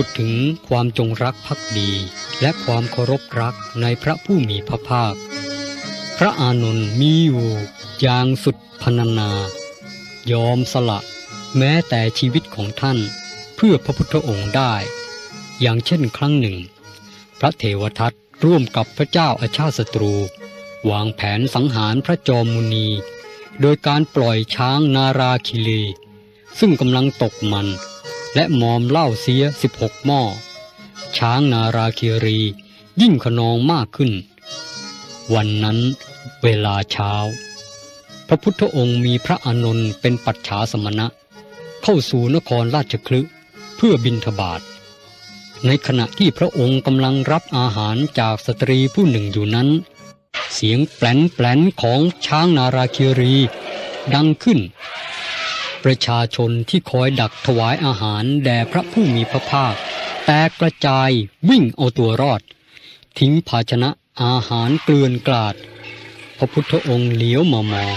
พูดถึงความจงรักภักดี และความเคารพรักในพระผู้มีพระภาค พระอานนท์มีอยู่อย่างสุดพรรณนา ยอมสละแม้แต่ชีวิตของท่านเพื่อพระพุทธองค์ได้ อย่างเช่นครั้งหนึ่ง พระเทวทัตร่วมกับพระเจ้าอาชาติศัตรู วางแผนสังหารพระจอมมุนี โดยการปล่อยช้างนาราคิเลซึ่งกำลังตกมัน และมอมเหล้าเสียสิบหกหม้อ ช้างนาราคิรียิ่งขนองมากขึ้น วันนั้นเวลาเช้า พระพุทธองค์มีพระอานนท์เป็นปัจฉาสมณะ เข้าสู่นครราชคลึเพื่อบินทบาท ในขณะที่พระองค์กำลังรับอาหารจากสตรีผู้หนึ่งอยู่นั้น เสียงแปลนแปลนของช้างนาราคิรีดังขึ้น ประชาชนที่คอยดักถวายอาหารแด่พระผู้มีพระภาค แตกกระจายวิ่งเอาตัวรอด ทิ้งภาชนะอาหารเกลื่อนกลาด พระพุทธองค์เหลียวมามอง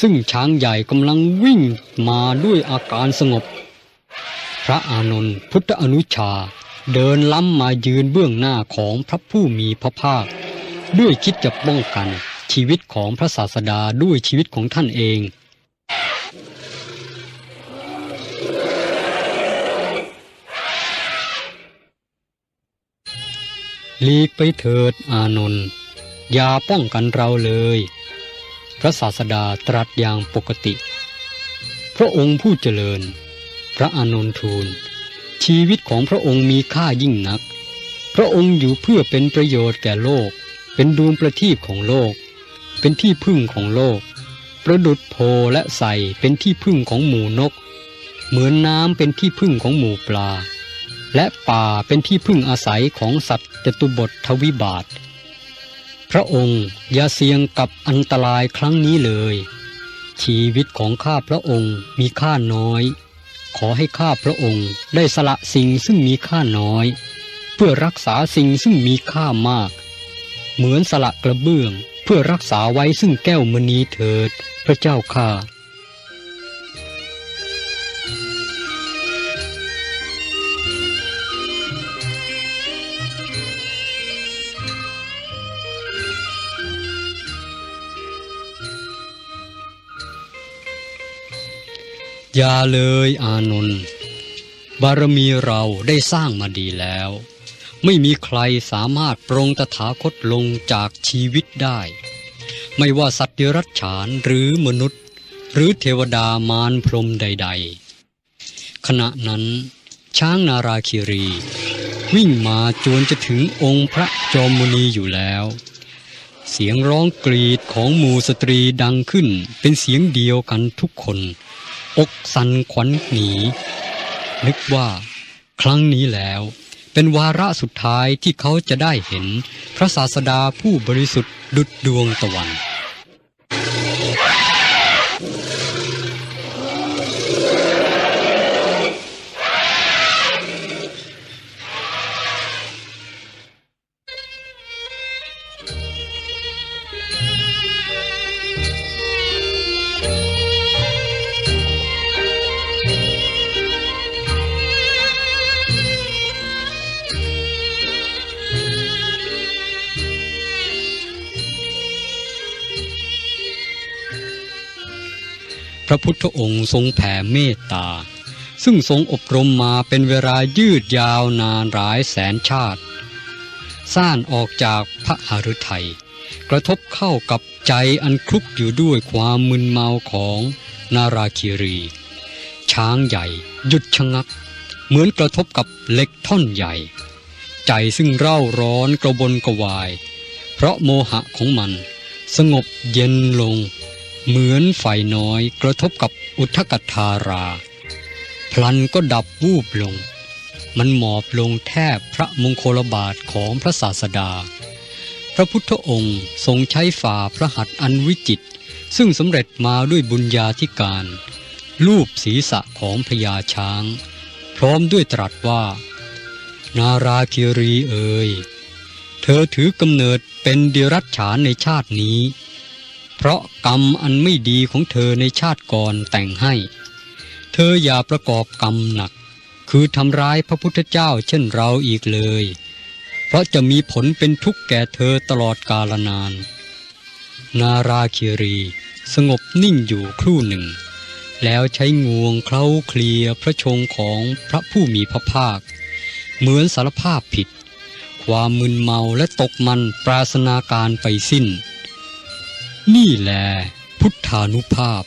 ซึ่งช้างใหญ่กำลังวิ่งมาด้วยอาการสงบ พระอานนท์พุทธอนุชาเดินล้ำมายืนเบื้องหน้าของพระผู้มีพระภาค ด้วยคิดจะป้องกันชีวิตของพระศาสดาด้วยชีวิตของท่านเอง ลีกไปเถิดอานนท์อย่าป้องกันเราเลย พระศาสดาตรัสอย่างปกติ พระองค์ผู้เจริญ พระอานนท์ทูล ชีวิตของพระองค์มีค่ายิ่งนัก พระองค์อยู่เพื่อเป็นประโยชน์แก่โลก เป็นดวงประทีปของโลก เป็นที่พึ่งของโลก ประดุดโพและใสเป็นที่พึ่งของหมูนก เหมือนน้ำเป็นที่พึ่งของหมูปลา และป่าเป็นที่พึ่งอาศัยของสัตว์จตุบททวิบาท พระองค์อย่าเสี่ยงกับอันตรายครั้งนี้เลย ชีวิตของข้าพระองค์มีค่าน้อย ขอให้ข้าพระองค์ได้สละสิ่งซึ่งมีค่าน้อย เพื่อรักษาสิ่งซึ่งมีค่ามาก เหมือนสละกระเบื้องเพื่อรักษาไว้ซึ่งแก้วมณีเถิด พระเจ้าข้า อย่าเลยอานนท์บารมีเราได้สร้างมาดีแล้ว ไม่มีใครสามารถปรงตถาคตลงจากชีวิตได้ ไม่ว่าสัตว์เดรัจฉานหรือมนุษย์ หรือเทวดามารพรมใด ๆ ขณะนั้นช้างนาราคิรี วิ่งมาจวนจะถึงองค์พระจอมมุนีอยู่แล้ว เสียงร้องกรีดของหมู่สตรีดังขึ้นเป็นเสียงเดียวกันทุกคน อกสันขวัญหนีนึกว่า ครั้งนี้แล้ว เป็นวาระสุดท้ายที่เขาจะได้เห็น พระศาสดาผู้บริสุทธิ์ดุดดวงตะวัน พระพุทธองค์ทรงแผ่เมตตา ซึ่งทรงอบรมมาเป็นเวลายืดยาวนานหลายแสนชาติ ซ่านออกจากพระหฤทัย กระทบเข้ากับใจอันคลุกอยู่ด้วยความมึนเมาของนาราคิรี ช้างใหญ่หยุดชะงัก เหมือนกระทบกับเหล็กท่อนใหญ่ ใจซึ่งเร่าร้อนกระวนกระวาย เพราะโมหะของมันสงบเย็นลง เหมือนไฟน้อยกระทบกับอุทกทารา พลันก็ดับวูบลง มันหมอบลงแทบพระมงคลบาทของพระศาสดา พระพุทธองค์ทรงใช้ฝ่าพระหัตถ์อันวิจิต ซึ่งสำเร็จมาด้วยบุญญาธิการ รูปศีรษะของพญาช้าง พร้อมด้วยตรัสว่า นาราคิรีเอ๋ยเธอถือกำเนิดเป็นเดรัจฉานในชาตินี้ เพราะกรรมอันไม่ดีของเธอในชาติก่อนแต่งให้ เธออย่าประกอบกรรมหนักคคือทำร้ายพระพุทธเจ้าเช่นเราอีกเลย เพราะจะมีผลเป็นทุกข์แก่เธอตลอดกาลนาน นาราคิรีสงบนิ่งอยู่ครู่หนึ่ง แล้วใช้งวงเคล้าเคลียพระชงของพระผู้มีพระภาค เหมือนสารภาพผิด ความมึนเมาและตกมันปราศนาการไปสิ้น นี่แหละพุทธานุภาพ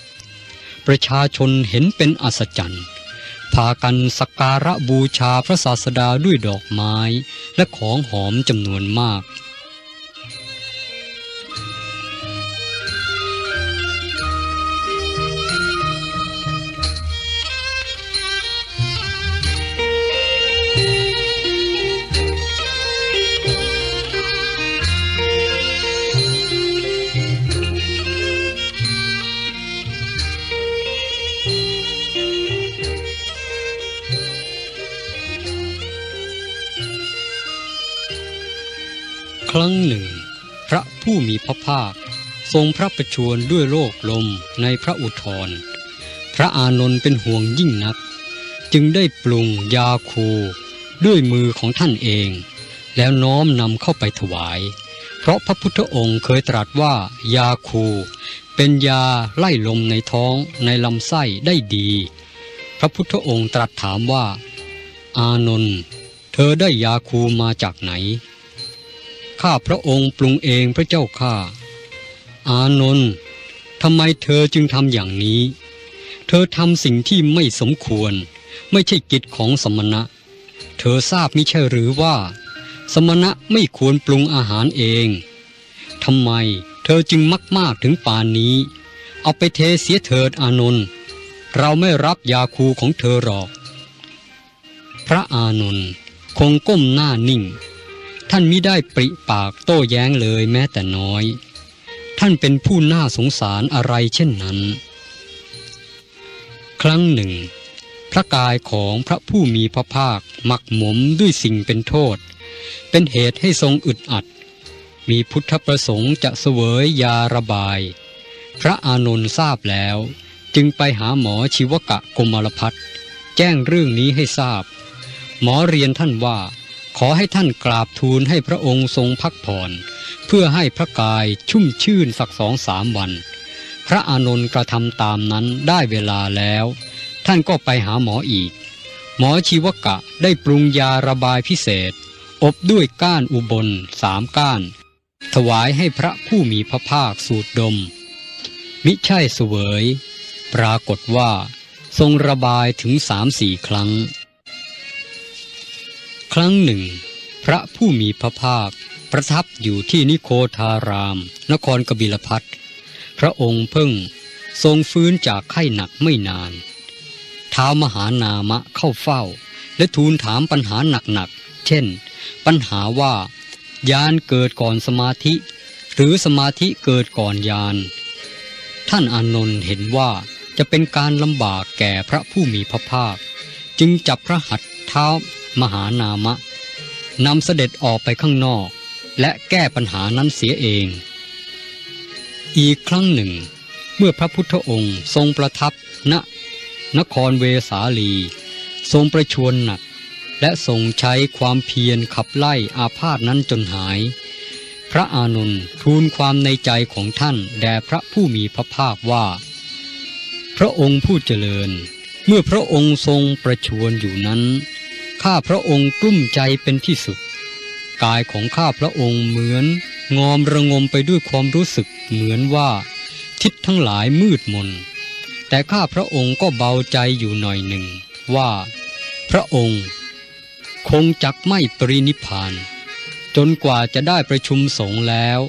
ประชาชนเห็นเป็นอัศจรรย์ พากันสักการะบูชาพระศาสดาด้วยดอกไม้และของหอมจำนวนมาก ครั้งหนึ่ง พระผู้มีพระภาค ทรงพระประชวรด้วยโลกลมในพระอุทธรพระอานนท์เป็นห่วงยิ่งนัก จึงได้ปรุงยาคูด้วยมือของท่านเอง แล้วน้อมนำเข้าไปถวาย เพราะพระพุทธองค์เคยตรัสว่ายาคู เป็นยาไล่ลมในท้องในลำไส้ได้ดี พระพุทธองค์ตรัสถามว่า อานนท์เธอได้ยาคูมาจากไหน ข้าพระองค์ปรุงเองพระเจ้าข้าอานนท์ทำไมเธอจึงทำอย่างนี้ เธอทำสิ่งที่ไม่สมควร ไม่ใช่กิจของสมณะ เธอทราบมิใช่หรือว่า สมณะไม่ควรปรุงอาหารเองทำไมเธอจึงมักมากถึงป่านนี้ เอาไปเทเสียเถิดอานนท์เราไม่รับยาคูของเธอหรอก พระอานนท์คงก้มหน้านิ่ง ท่านมิได้ปริปากโต้แย้งเลยแม้แต่น้อย ท่านเป็นผู้น่าสงสารอะไรเช่นนั้น ครั้งหนึ่ง พระกายของพระผู้มีพระภาคหมักหมมด้วยสิ่งเป็นโทษ เป็นเหตุให้ทรงอึดอัด มีพุทธประสงค์จะเสวยยาระบาย พระอานนท์ทราบแล้ว จึงไปหาหมอชีวกะกมลพัฒแจ้งเรื่องนี้ให้ทราบ หมอเรียนท่านว่า ขอให้ท่านกราบทูลให้พระองค์ทรงพักผ่อน เพื่อให้พระกายชุ่มชื่นสักสองสามวัน พระอานนท์กระทำตามนั้นได้เวลาแล้ว ท่านก็ไปหาหมออีก หมอชีวกะได้ปรุงยาระบายพิเศษ อบด้วยก้านอุบลสามก้าน ถวายให้พระผู้มีพระภาคสูดดม มิใช่เสวย ปรากฏว่า ทรงระบายถึงสามสี่ครั้ง ครั้งหนึ่ง พระผู้มีพระภาค ประทับอยู่ที่นิโคทาราม นครกบิลพัทพระองค์เพิ่งทรงฟื้นจากไข้หนักไม่นานท้าวมหานามะเข้าเฝ้า และทูลถามปัญหาหนักๆ เช่น ปัญหาว่ายานเกิดก่อนสมาธิ หรือสมาธิเกิดก่อนยาน ท่านอานนท์เห็นว่าจะเป็นการลำบากแก่พระผู้มีพระภาค จึงจับพระหัตถ์เท้า มหานามะนำเสด็จออกไปข้างนอก และแก้ปัญหานั้นเสียเอง อีกครั้งหนึ่ง เมื่อพระพุทธองค์ทรงประทับณนครเวสาลี ทรงประชวรหนัก และทรงใช้ความเพียรขับไล่อาพาธนั้นจนหาย พระอานนท์ทูลความในใจของท่านแด่พระผู้มีพระภาคว่า พระองค์ผู้เจริญ เมื่อพระองค์ทรงประชวรอยู่นั้น ข้าพระองค์กลุ้มใจเป็นที่สุด กายของข้าพระองค์เหมือน งอมระงมไปด้วยความรู้สึกเหมือนว่า ทิศทั้งหลายมืดมน แต่ข้าพระองค์ก็เบาใจอยู่หน่อยหนึ่ง ว่า พระองค์ คงจักไม่ปรินิพาน จนกว่าจะได้ประชุมสงฆ์แล้ว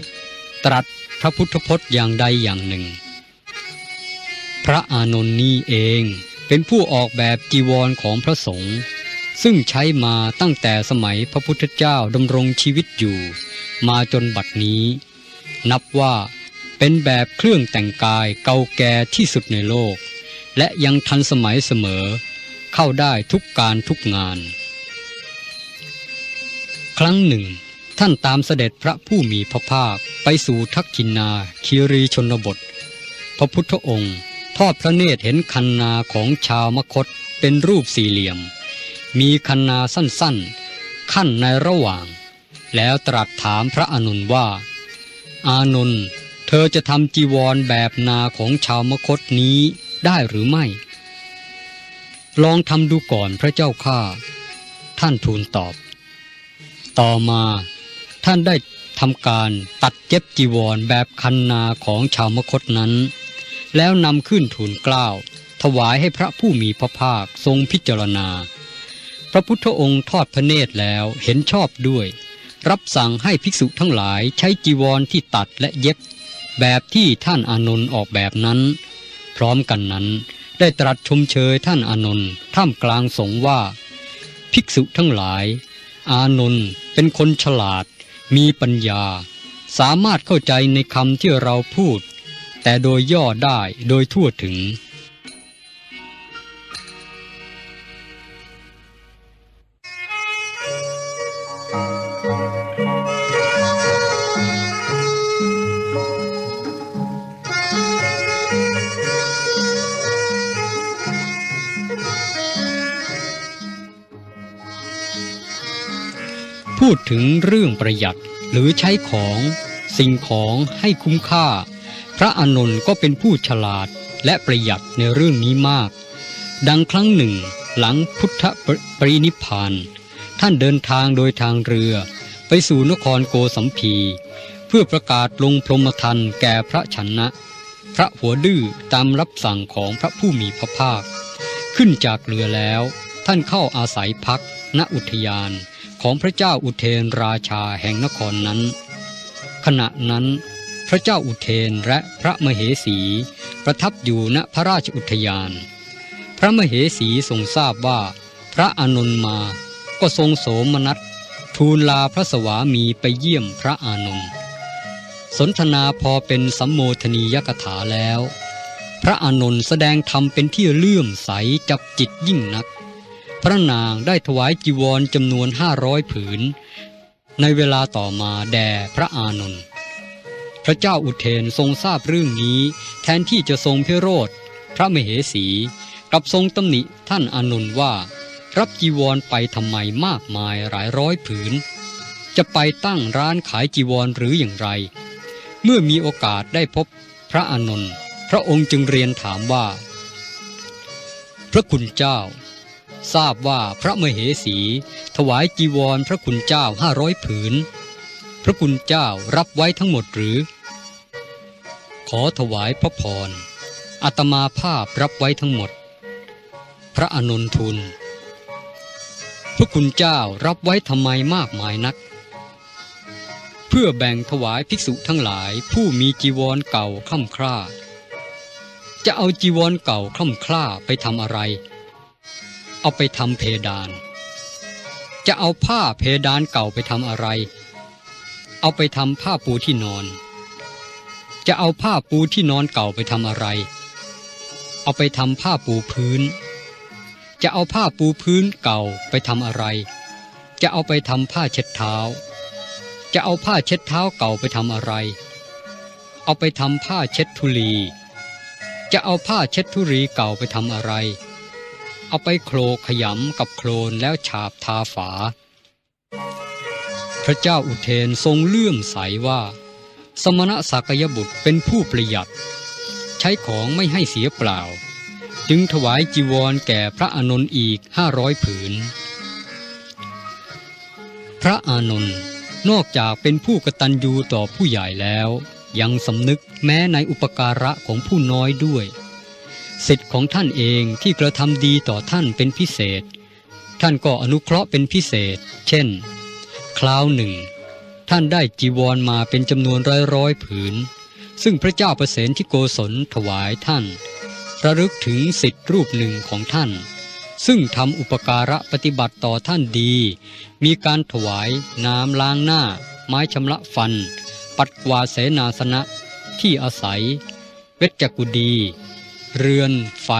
ตรัสพระพุทธพจน์อย่างใดอย่างหนึ่ง พระอานนท์นี้เองเป็นผู้ออกแบบจีวรของพระสงฆ์ ซึ่งใช้มาตั้งแต่สมัยพระพุทธเจ้าดำรงชีวิตอยู่ มาจนบัดนี้ นับว่าเป็นแบบเครื่องแต่งกายเก่าแก่ที่สุดในโลก และยังทันสมัยเสมอ เข้าได้ทุกการทุกงาน ครั้งหนึ่ง ท่านตามเสด็จพระผู้มีพระภาคไปสู่ทักกินนาคีรีชนบท พระพุทธองค์ ทอดพระเนตรเห็นคันนาของชาวมคตเป็นรูปสี่เหลี่ยม มีคันนาสั้นๆ ขั้นในระหว่าง แล้วตรัสถามพระอานนว่า อานนท์เธอจะทำจีวรแบบนาของชาวมคตนี้ได้หรือไม่ ลองทำดูก่อนพระเจ้าข้าท่านทูลตอบ ต่อมาท่านได้ทำการตัดเย็บจีวรแบบคันนาของชาวมคตนั้น แล้วนำขึ้นทูลกล้าว ถวายให้พระผู้มีพระภาคทรงพิจารณา ระพุทธองค์ทอดพระเนตรแล้วเห็นชอบด้วย รับสั่งให้ภิกษุทั้งหลายใช้จีวรที่ตัดและเย็บ แบบที่ท่านอานนท์ออกแบบนั้น พร้อมกันนั้นได้ตรัสชมเชยท่านอานนท์ท่ามกลางสงว่า ภิกษุทั้งหลาย อานนท์เป็นคนฉลาด มีปัญญา สามารถเข้าใจในคำที่เราพูด แต่โดยย่อได้โดยทั่วถึง พูดถึงเรื่องประหยัดหรือใช้ของสิ่งของให้คุ้มค่า พระอานนท์ก็เป็นผู้ฉลาดและประหยัดในเรื่องนี้มาก ดังครั้งหนึ่งหลังพุทธปรินิพานท่านเดินทางโดยทางเรือ ไปสู่นครโกสัมพี เพื่อประกาศลงพรหมทันแก่พระชนะ พระหัวดื้อตามรับสั่งของพระผู้มีพระภาค ขึ้นจากเรือแล้ว ท่านเข้าอาศัยพักณอุทยาน ของพระเจ้าอุเทนราชาแห่งนครนั้น ขณะนั้น พระเจ้าอุเทนและพระมเหสีประทับอยู่ณพระราชอุทยาน พระมเหสีทรงทราบว่า พระอานนท์มาก็ทรงโสมนัสทูลลาพระสวามีไปเยี่ยมพระอานนท์สนทนาพอเป็นสัมโมทนียกถาแล้ว พระอานนท์แสดงธรรมเป็นที่เลื่อมใสจับจิตยิ่งนัก ระนางได้ถวายจีวรจำนวนห้าร้อยผืน ในเวลาต่อมาแด่พระอานนท์พระเจ้าอุเทนทรงทราบเรื่องนี้แทนที่จะทรงพิโรธพระมเหสีกับทรงตำหนิท่านอานนท์ว่า รับจีวรไปทำไมมากมายหลายร้อยผืน จะไปตั้งร้านขายจีวรหรืออย่างไร เมื่อมีโอกาสได้พบพระอานนท์พระองค์จึงเรียนถามว่า พระคุณเจ้า ทราบว่าพระมเหสี ถวายจีวรพระคุณเจ้าห้าร้อยผืน พระคุณเจ้ารับไว้ทั้งหมดหรือ ขอถวายพระพรอาตมาภาพรับไว้ทั้งหมด พระอนนท์ทูลพระคุณเจ้ารับไว้ทำไมมากมายนัก เพื่อแบ่งถวายภิกษุทั้งหลายผู้มีจีวรเก่าคล่ำคร่าจะเอาจีวรเก่าคล่ำคร่าไปทำอะไร เอาไปทำเพดาน จะเอาผ้าเพดานเก่าไปทำอะไร เอาไปทำผ้าปูที่นอน จะเอาผ้าปูที่นอนเก่าไปทำอะไร เอาไปทำผ้าปูพื้น จะเอาผ้าปูพื้นเก่าไปทำอะไร จะเอาไปทำผ้าเช็ดเท้า จะเอาผ้าเช็ดเท้าเก่าไปทำอะไร เอาไปทำผ้าเช็ดทุลีจะเอาผ้าเช็ดทุรีเก่าไปทำอะไร เอาไปโคลขยำกับโคลนแล้วฉาบทาฝา พระเจ้าอุเทนทรงเลื่อมใสว่า สมณะสักยบุตรเป็นผู้ประหยัด ใช้ของไม่ให้เสียเปล่า จึงถวายจีวรแก่พระอานนท์อีกห้าร้อยผืน พระอานนท์นอกจากเป็นผู้กตัญญูต่อผู้ใหญ่แล้ว ยังสำนึกแม้ในอุปการะของผู้น้อยด้วย สิทธิ์ของท่านเองที่กระทำดีต่อท่านเป็นพิเศษ ท่านก็อนุเคราะห์เป็นพิเศษ เช่น คราวหนึ่ง ท่านได้จีวรมาเป็นจำนวนร้อยร้อยผืน ซึ่งพระเจ้าประเสนที่โกศลถวายท่าน ระลึกถึงสิทธิ์รูปหนึ่งของท่าน ซึ่งทำอุปการะปฏิบัติต่อท่านดี มีการถวายน้ำล้างหน้า ไม้ชำระฟัน ปัดกวาดเสนาสนะที่อาศัย เวชกุดี เรือน ไฟ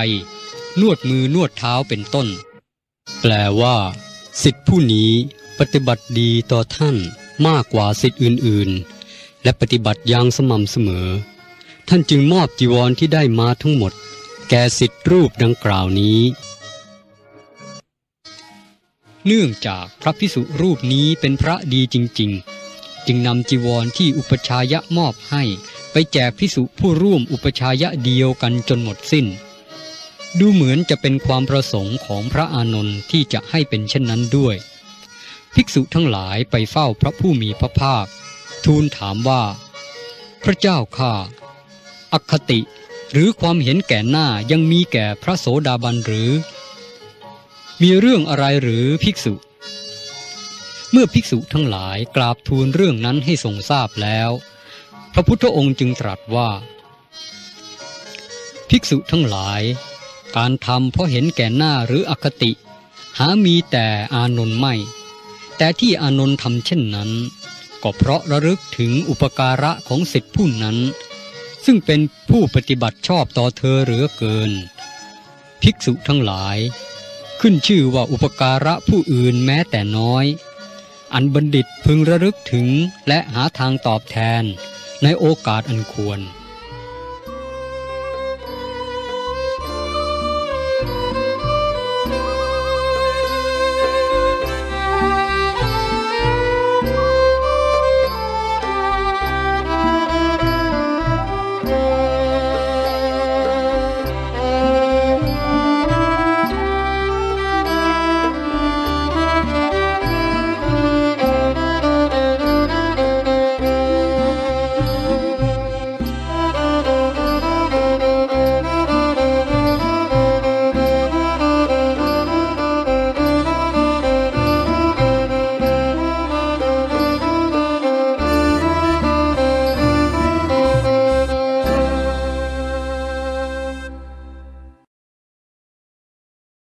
นวดมือนวดเท้าเป็นต้น แปลว่า สิทธิผู้นี้ปฏิบัติดีต่อท่านมากกว่าสิทธิอื่นๆ และปฏิบัติอย่างสม่ำเสมอ ท่านจึงมอบจีวรที่ได้มาทั้งหมด แก่สิทธิรูปดังกล่าวนี้ เนื่องจากพระพิสุรูปนี้เป็นพระดีจริง ๆ จึงนำจีวรที่อุปชายะมอบให้ ไปแจกพิสุผู้ร่วมอุปชายะเดียวกันจนหมดสิ้น ดูเหมือนจะเป็นความประสงค์ของพระอานนท์ที่จะให้เป็นเช่นนั้นด้วย ภิกษุทั้งหลายไปเฝ้าพระผู้มีพระภาค ทูลถามว่า พระเจ้าข้าอคติหรือความเห็นแก่หน้ายังมีแก่พระโสดาบันหรือ มีเรื่องอะไรหรือภิกษุ เมื่อภิกษุทั้งหลายกราบทูลเรื่องนั้นให้ทรงทราบแล้ว พระพุทธองค์จึงตรัสว่า ภิกษุทั้งหลาย การทำเพราะเห็นแก่หน้าหรืออคติ หามีแต่อานนท์ไม่ แต่ที่อานนท์ทำเช่นนั้น ก็เพราะระลึกถึงอุปการะของสิทธิผู้นั้น ซึ่งเป็นผู้ปฏิบัติชอบต่อเธอเหลือเกิน ภิกษุทั้งหลาย ขึ้นชื่อว่าอุปการะผู้อื่นแม้แต่น้อย อันบัณฑิตพึงระลึกถึงและหาทางตอบแทน ในโอกาสอันควร